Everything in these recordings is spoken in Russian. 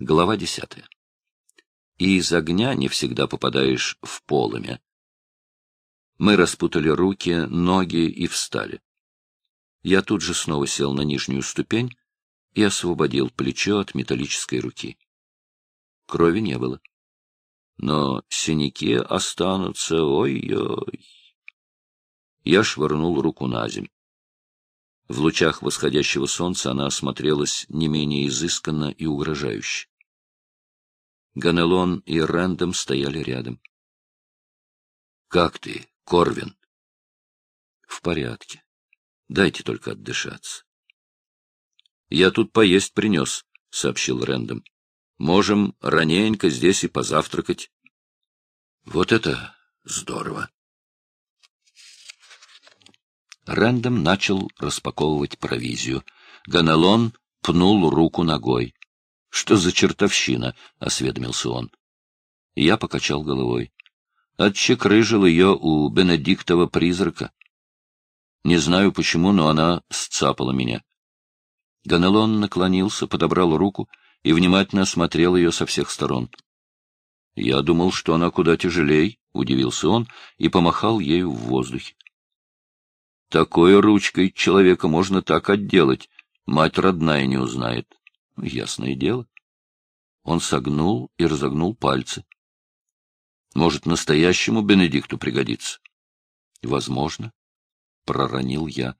Глава десятая. И из огня не всегда попадаешь в полымя. Мы распутали руки, ноги и встали. Я тут же снова сел на нижнюю ступень и освободил плечо от металлической руки. Крови не было. Но синяки останутся, ой-ой. Я швырнул руку на земь. В лучах восходящего солнца она осмотрелась не менее изысканно и угрожающе. Ганелон и Рэндом стояли рядом. — Как ты, Корвин? — В порядке. Дайте только отдышаться. — Я тут поесть принес, — сообщил Рэндом. — Можем раненько здесь и позавтракать. — Вот это здорово! Рэндом начал распаковывать провизию. Ганелон пнул руку ногой. — Что за чертовщина? — осведомился он. Я покачал головой. Отчекрыжил ее у Бенедиктова призрака. Не знаю почему, но она сцапала меня. Ганелон наклонился, подобрал руку и внимательно осмотрел ее со всех сторон. — Я думал, что она куда тяжелей, — удивился он и помахал ею в воздухе. Такой ручкой человека можно так отделать, мать родная не узнает. Ясное дело. Он согнул и разогнул пальцы. Может, настоящему Бенедикту пригодится? Возможно. Проронил я.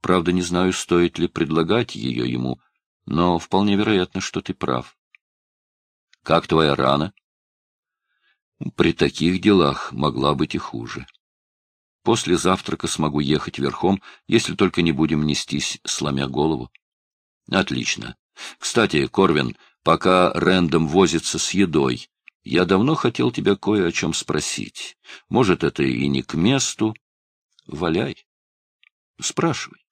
Правда, не знаю, стоит ли предлагать ее ему, но вполне вероятно, что ты прав. Как твоя рана? При таких делах могла быть и хуже. После завтрака смогу ехать верхом, если только не будем нестись, сломя голову. Отлично. Кстати, Корвин, пока Рэндом возится с едой, я давно хотел тебя кое о чем спросить. Может, это и не к месту. Валяй. Спрашивай.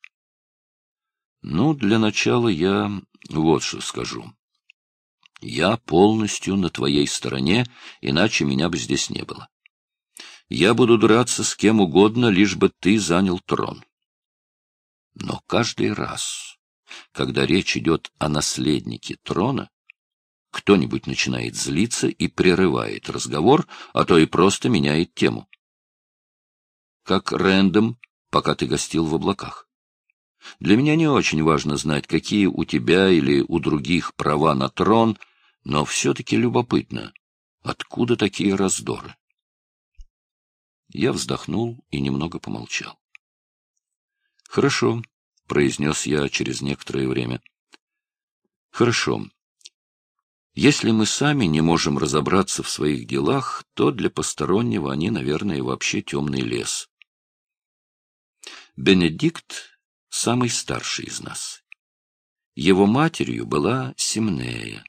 Ну, для начала я вот что скажу. Я полностью на твоей стороне, иначе меня бы здесь не было. Я буду драться с кем угодно, лишь бы ты занял трон. Но каждый раз, когда речь идет о наследнике трона, кто-нибудь начинает злиться и прерывает разговор, а то и просто меняет тему. Как рэндом, пока ты гостил в облаках. Для меня не очень важно знать, какие у тебя или у других права на трон, но все-таки любопытно, откуда такие раздоры. Я вздохнул и немного помолчал. — Хорошо, — произнес я через некоторое время. — Хорошо. Если мы сами не можем разобраться в своих делах, то для постороннего они, наверное, вообще темный лес. Бенедикт — самый старший из нас. Его матерью была Симнея.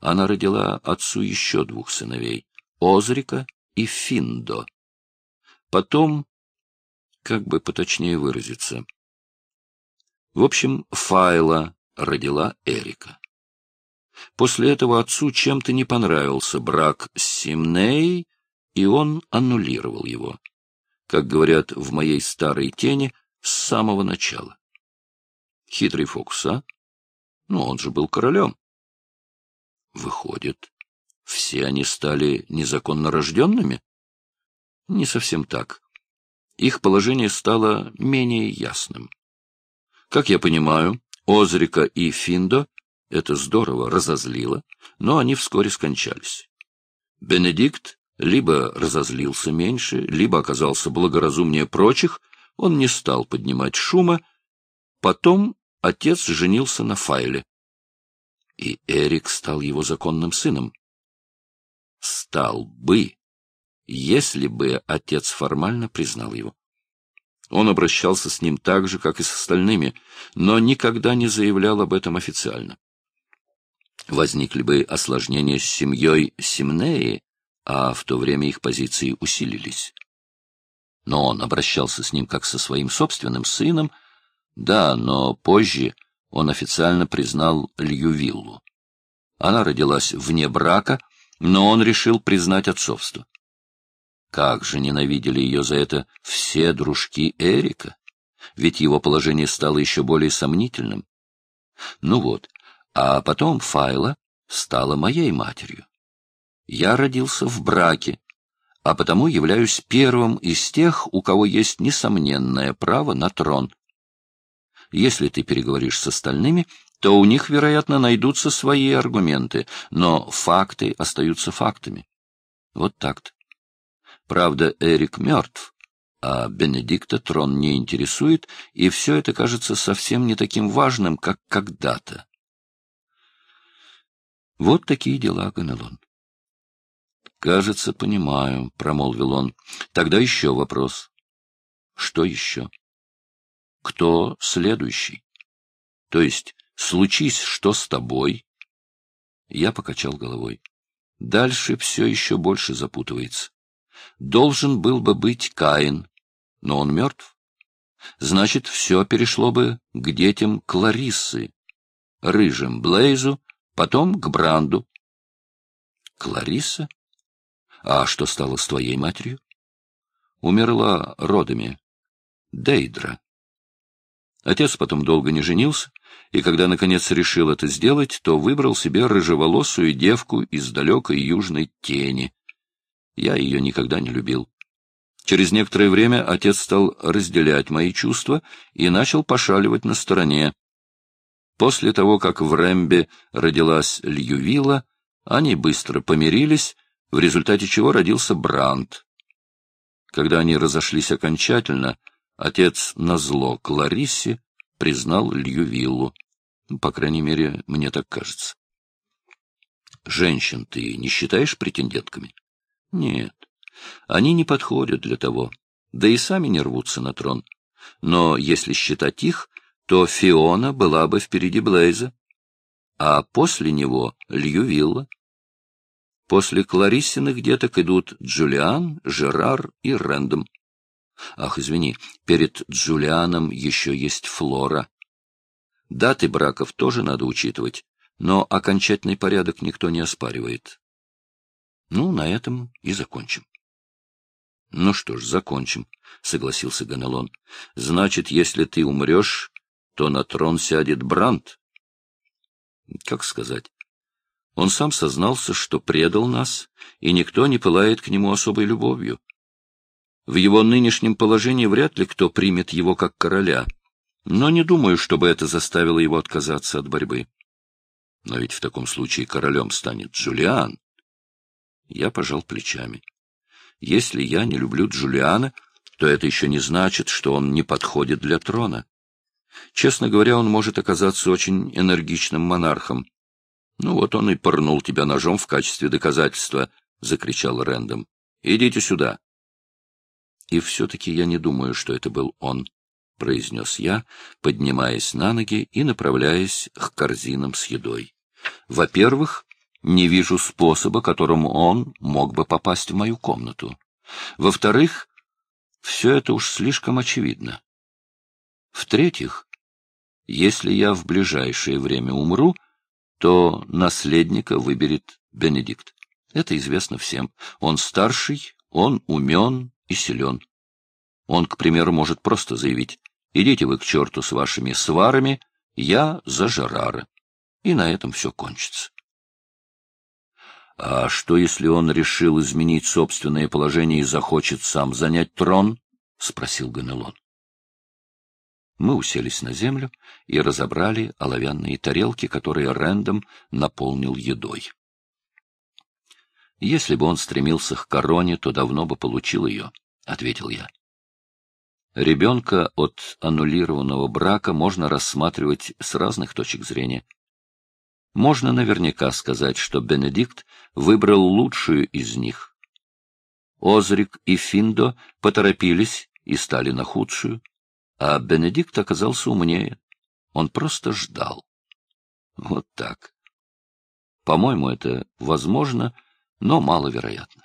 Она родила отцу еще двух сыновей — Озрика и Финдо. Потом, как бы поточнее выразиться, в общем, Файла родила Эрика. После этого отцу чем-то не понравился брак с Симнеей, и он аннулировал его, как говорят в моей старой тени, с самого начала. Хитрый фокус, а? Ну, он же был королем. Выходит, все они стали незаконно рожденными? Не совсем так. Их положение стало менее ясным. Как я понимаю, Озрика и Финдо это здорово разозлило, но они вскоре скончались. Бенедикт либо разозлился меньше, либо оказался благоразумнее прочих, он не стал поднимать шума. Потом отец женился на Файле. И Эрик стал его законным сыном. Стал бы если бы отец формально признал его. Он обращался с ним так же, как и с остальными, но никогда не заявлял об этом официально. Возникли бы осложнения с семьей Симнеи, а в то время их позиции усилились. Но он обращался с ним как со своим собственным сыном, да, но позже он официально признал Льювиллу. Она родилась вне брака, но он решил признать отцовство. Как же ненавидели ее за это все дружки Эрика! Ведь его положение стало еще более сомнительным. Ну вот, а потом Файла стала моей матерью. Я родился в браке, а потому являюсь первым из тех, у кого есть несомненное право на трон. Если ты переговоришь с остальными, то у них, вероятно, найдутся свои аргументы, но факты остаются фактами. Вот так-то. Правда, Эрик мертв, а Бенедикта трон не интересует, и все это кажется совсем не таким важным, как когда-то. Вот такие дела, Ганелон. «Кажется, понимаю», — промолвил он. «Тогда еще вопрос». «Что еще?» «Кто следующий?» «То есть, случись, что с тобой?» Я покачал головой. Дальше все еще больше запутывается. Должен был бы быть Каин, но он мертв. Значит, все перешло бы к детям Клариссы, рыжим Блейзу, потом к Бранду. Кларисса? А что стало с твоей матерью? Умерла родами. Дейдра. Отец потом долго не женился, и когда, наконец, решил это сделать, то выбрал себе рыжеволосую девку из далекой южной тени. Я ее никогда не любил. Через некоторое время отец стал разделять мои чувства и начал пошаливать на стороне. После того, как в Рэмбе родилась Льювилла, они быстро помирились, в результате чего родился Бранд. Когда они разошлись окончательно, отец назло Клариссе признал Льювиллу. Ну, по крайней мере, мне так кажется. Женщин ты не считаешь претендентками? Нет, они не подходят для того, да и сами не рвутся на трон. Но если считать их, то Фиона была бы впереди Блейза, а после него Льювилла. После Клариссиных деток идут Джулиан, Жерар и Рэндом. Ах, извини, перед Джулианом еще есть Флора. Даты браков тоже надо учитывать, но окончательный порядок никто не оспаривает. Ну, на этом и закончим. — Ну что ж, закончим, — согласился Ганелон. — Значит, если ты умрешь, то на трон сядет Бранд. Как сказать? Он сам сознался, что предал нас, и никто не пылает к нему особой любовью. В его нынешнем положении вряд ли кто примет его как короля, но не думаю, чтобы это заставило его отказаться от борьбы. Но ведь в таком случае королем станет Джулиан. Я пожал плечами. Если я не люблю Джулиана, то это еще не значит, что он не подходит для трона. Честно говоря, он может оказаться очень энергичным монархом, ну вот он и порнул тебя ножом в качестве доказательства, — закричал Рэндом. — Идите сюда. — И все-таки я не думаю, что это был он, — произнес я, поднимаясь на ноги и направляясь к корзинам с едой. Во-первых, не вижу способа, которым он мог бы попасть в мою комнату. Во-вторых, все это уж слишком очевидно. В-третьих, если я в ближайшее время умру, то наследника выберет Бенедикт. Это известно всем. Он старший, он умен и силен. Он, к примеру, может просто заявить, идите вы к черту с вашими сварами, я за Жерара. И на этом все кончится. А что, если он решил изменить собственное положение и захочет сам занять трон? — спросил Ганелон. Мы уселись на землю и разобрали оловянные тарелки, которые Рэндом наполнил едой. «Если бы он стремился к короне, то давно бы получил ее», — ответил я. Ребенка от аннулированного брака можно рассматривать с разных точек зрения. Можно наверняка сказать, что Бенедикт выбрал лучшую из них. Озрик и Финдо поторопились и стали на худшую. А Бенедикт оказался умнее. Он просто ждал. Вот так. По-моему, это возможно, но маловероятно.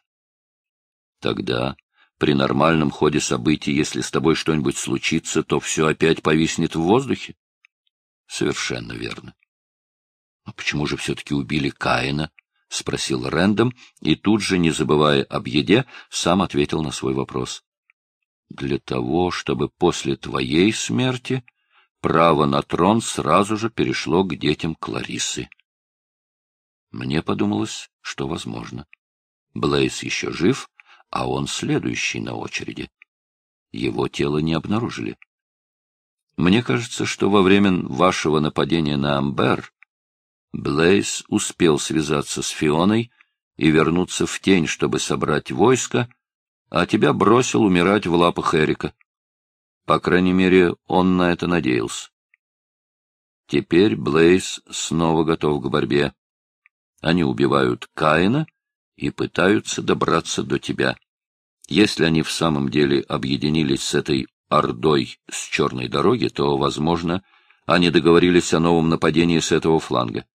Тогда, при нормальном ходе событий, если с тобой что-нибудь случится, то все опять повиснет в воздухе? Совершенно верно. А почему же все-таки убили Каина? — спросил Рэндом, и тут же, не забывая об еде, сам ответил на свой вопрос для того, чтобы после твоей смерти право на трон сразу же перешло к детям Кларисы. Мне подумалось, что возможно. Блейз еще жив, а он следующий на очереди. Его тело не обнаружили. Мне кажется, что во время вашего нападения на Амбер Блейз успел связаться с Фионой и вернуться в тень, чтобы собрать войско, а тебя бросил умирать в лапах Эрика. По крайней мере, он на это надеялся. Теперь Блейз снова готов к борьбе. Они убивают Каина и пытаются добраться до тебя. Если они в самом деле объединились с этой ордой с черной дороги, то, возможно, они договорились о новом нападении с этого фланга.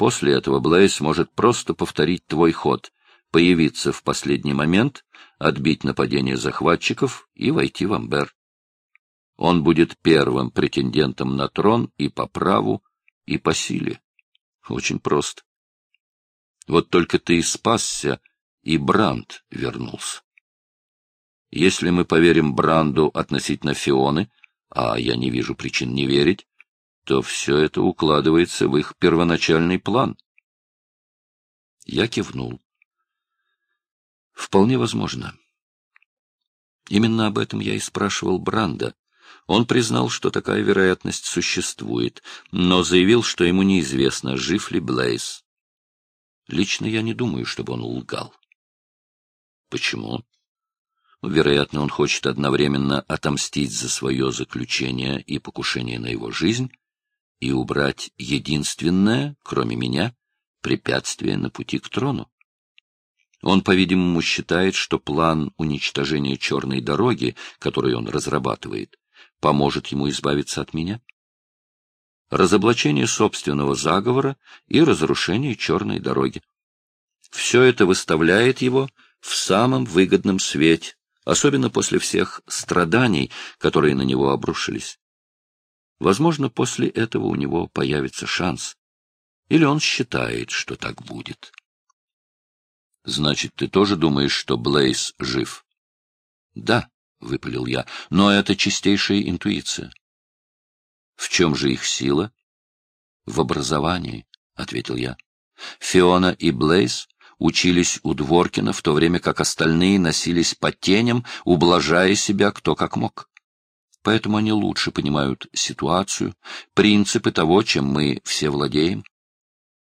После этого Блейз может просто повторить твой ход, появиться в последний момент, отбить нападение захватчиков и войти в Амбер. Он будет первым претендентом на трон и по праву, и по силе. Очень просто. Вот только ты и спасся, и Бранд вернулся. Если мы поверим Бранду относительно Фионы, а я не вижу причин не верить, то все это укладывается в их первоначальный план. Я кивнул. Вполне возможно. Именно об этом я и спрашивал Бранда. Он признал, что такая вероятность существует, но заявил, что ему неизвестно, жив ли Блейз. Лично я не думаю, чтобы он лгал. Почему? Вероятно, он хочет одновременно отомстить за свое заключение и покушение на его жизнь и убрать единственное, кроме меня, препятствие на пути к трону. Он, по-видимому, считает, что план уничтожения черной дороги, который он разрабатывает, поможет ему избавиться от меня. Разоблачение собственного заговора и разрушение черной дороги. Все это выставляет его в самом выгодном свете, особенно после всех страданий, которые на него обрушились. Возможно, после этого у него появится шанс. Или он считает, что так будет. Значит, ты тоже думаешь, что Блейз жив? Да, — выпалил я, — но это чистейшая интуиция. В чем же их сила? В образовании, — ответил я. Фиона и Блейз учились у Дворкина, в то время как остальные носились по теням, ублажая себя кто как мог. Поэтому они лучше понимают ситуацию, принципы того, чем мы все владеем.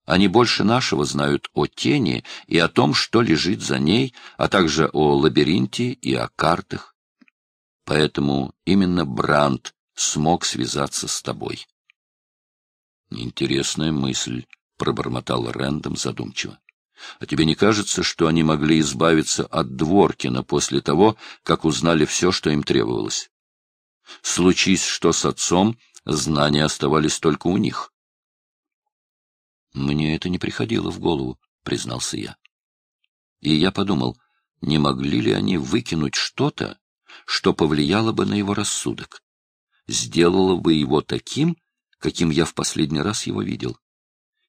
Они больше нашего знают о тени и о том, что лежит за ней, а также о лабиринте и о картах. Поэтому именно Бранд смог связаться с тобой. Интересная мысль, — пробормотал Рэндом задумчиво. А тебе не кажется, что они могли избавиться от Дворкина после того, как узнали все, что им требовалось? Случись что с отцом, знания оставались только у них. Мне это не приходило в голову, признался я. И я подумал, не могли ли они выкинуть что-то, что повлияло бы на его рассудок, сделало бы его таким, каким я в последний раз его видел.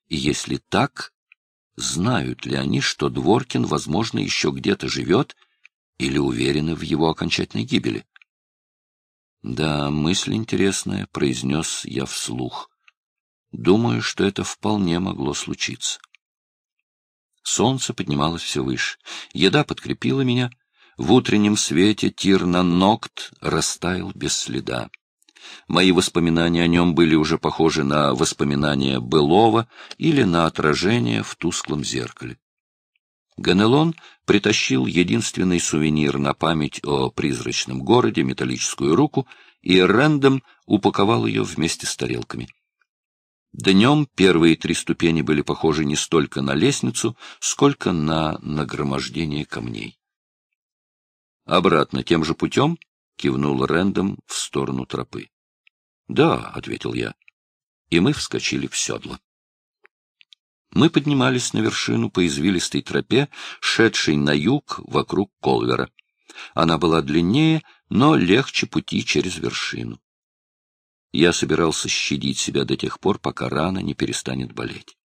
И если так, Знают ли они, что Дворкин, возможно, еще где-то живет, или уверены в его окончательной гибели? Да, мысль интересная, — произнес я вслух. Думаю, что это вполне могло случиться. Солнце поднималось все выше. Еда подкрепила меня. В утреннем свете тир на ногт растаял без следа. Мои воспоминания о нем были уже похожи на воспоминания былого или на отражение в тусклом зеркале. Ганелон притащил единственный сувенир на память о призрачном городе, металлическую руку, и Рэндом упаковал ее вместе с тарелками. Днем первые три ступени были похожи не столько на лестницу, сколько на нагромождение камней. «Обратно тем же путем?» — кивнул Рэндом в сторону тропы. — Да, — ответил я. И мы вскочили в седло. Мы поднимались на вершину по извилистой тропе, шедшей на юг вокруг Колвера. Она была длиннее, но легче пути через вершину. Я собирался щадить себя до тех пор, пока рана не перестанет болеть.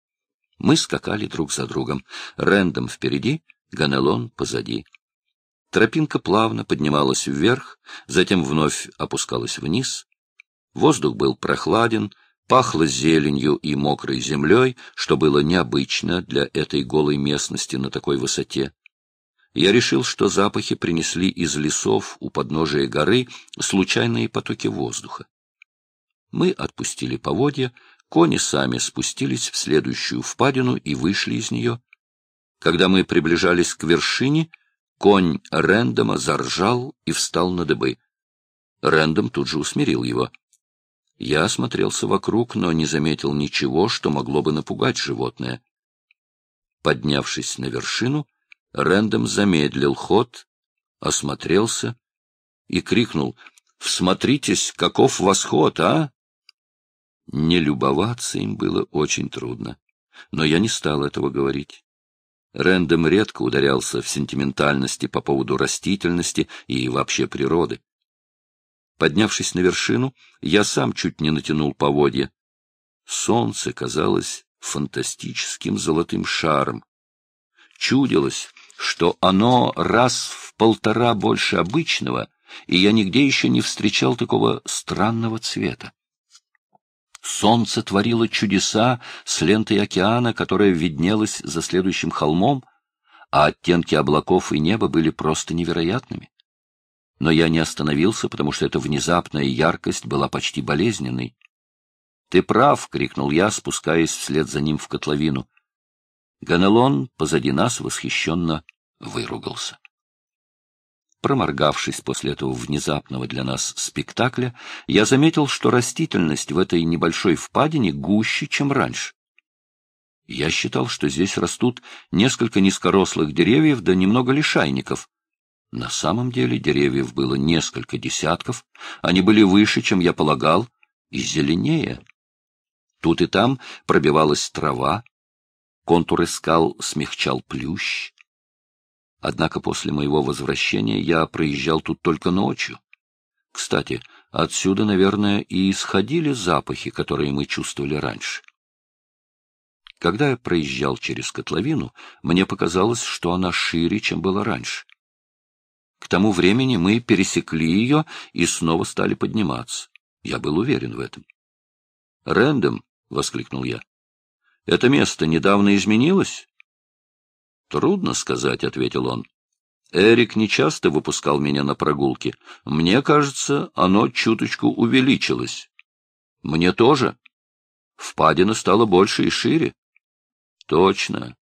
Мы скакали друг за другом, Рэндом впереди, Ганелон позади. Тропинка плавно поднималась вверх, затем вновь опускалась вниз. Воздух был прохладен, Пахло зеленью и мокрой землей, что было необычно для этой голой местности на такой высоте. Я решил, что запахи принесли из лесов у подножия горы случайные потоки воздуха. Мы отпустили поводья, кони сами спустились в следующую впадину и вышли из нее. Когда мы приближались к вершине, конь Рэндома заржал и встал на дыбы. Рэндом тут же усмирил его. Я осмотрелся вокруг, но не заметил ничего, что могло бы напугать животное. Поднявшись на вершину, Рэндом замедлил ход, осмотрелся и крикнул «Всмотритесь, каков восход, а!» Не любоваться им было очень трудно, но я не стал этого говорить. Рэндом редко ударялся в сентиментальности по поводу растительности и вообще природы. Поднявшись на вершину, я сам чуть не натянул поводья. Солнце казалось фантастическим золотым шаром. Чудилось, что оно раз в полтора больше обычного, и я нигде еще не встречал такого странного цвета. Солнце творило чудеса с лентой океана, которая виднелась за следующим холмом, а оттенки облаков и неба были просто невероятными но я не остановился, потому что эта внезапная яркость была почти болезненной. — Ты прав! — крикнул я, спускаясь вслед за ним в котловину. Ганелон позади нас восхищенно выругался. Проморгавшись после этого внезапного для нас спектакля, я заметил, что растительность в этой небольшой впадине гуще, чем раньше. Я считал, что здесь растут несколько низкорослых деревьев да немного лишайников, на самом деле деревьев было несколько десятков, они были выше, чем я полагал, и зеленее. Тут и там пробивалась трава, контуры скал смягчал плющ. Однако после моего возвращения я проезжал тут только ночью. Кстати, отсюда, наверное, и исходили запахи, которые мы чувствовали раньше. Когда я проезжал через котловину, мне показалось, что она шире, чем была раньше. Тому времени мы пересекли ее и снова стали подниматься. Я был уверен в этом. «Рэндом!» — воскликнул я. «Это место недавно изменилось?» «Трудно сказать», — ответил он. «Эрик не часто выпускал меня на прогулки. Мне кажется, оно чуточку увеличилось». «Мне тоже. Впадина стала больше и шире». «Точно.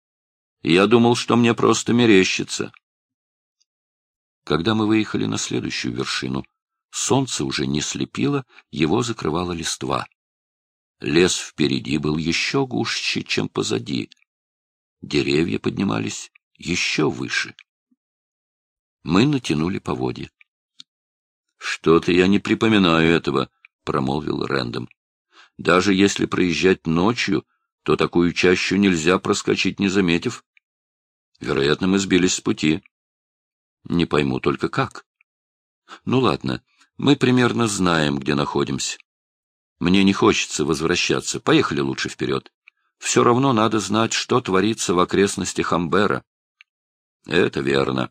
Я думал, что мне просто мерещится». Когда мы выехали на следующую вершину, солнце уже не слепило, его закрывала листва. Лес впереди был еще гуще, чем позади. Деревья поднимались еще выше. Мы натянули поводья. — Что-то я не припоминаю этого, — промолвил Рэндом. — Даже если проезжать ночью, то такую чащу нельзя проскочить, не заметив. Вероятно, мы сбились с пути. Не пойму только как. Ну ладно, мы примерно знаем, где находимся. Мне не хочется возвращаться. Поехали лучше вперед. Все равно надо знать, что творится в окрестностях Амбера. Это верно.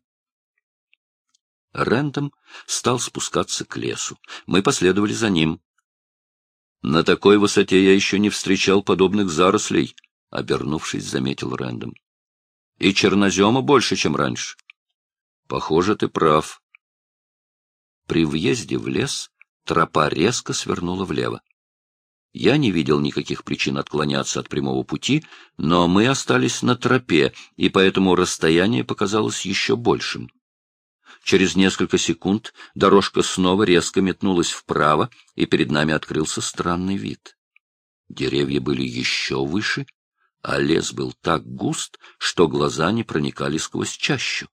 Рэндом стал спускаться к лесу. Мы последовали за ним. На такой высоте я еще не встречал подобных зарослей, — обернувшись, заметил Рэндом. И чернозема больше, чем раньше. Похоже, ты прав. При въезде в лес тропа резко свернула влево. Я не видел никаких причин отклоняться от прямого пути, но мы остались на тропе, и поэтому расстояние показалось еще большим. Через несколько секунд дорожка снова резко метнулась вправо, и перед нами открылся странный вид. Деревья были еще выше, а лес был так густ, что глаза не проникали сквозь чащу.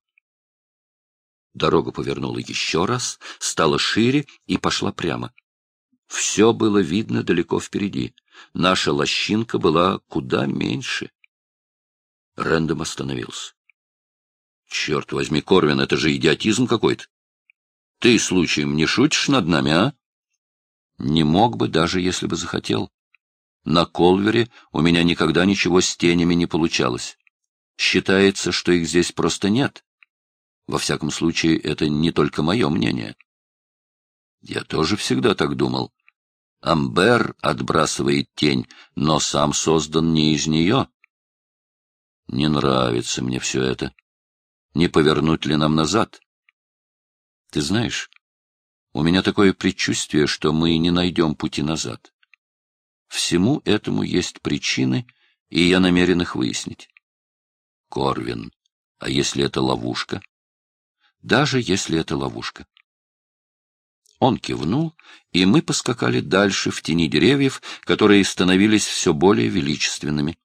Дорога повернула еще раз, стала шире и пошла прямо. Все было видно далеко впереди. Наша лощинка была куда меньше. Рэндом остановился. — Черт возьми, Корвин, это же идиотизм какой-то. Ты, случаем, не шутишь над нами, а? Не мог бы, даже если бы захотел. На Колвере у меня никогда ничего с тенями не получалось. Считается, что их здесь просто нет. Во всяком случае, это не только мое мнение. Я тоже всегда так думал. Амбер отбрасывает тень, но сам создан не из нее. Не нравится мне все это. Не повернуть ли нам назад? Ты знаешь, у меня такое предчувствие, что мы не найдем пути назад. Всему этому есть причины, и я намерен их выяснить. Корвин, а если это ловушка? Даже если это ловушка. Он кивнул, и мы поскакали дальше в тени деревьев, которые становились все более величественными.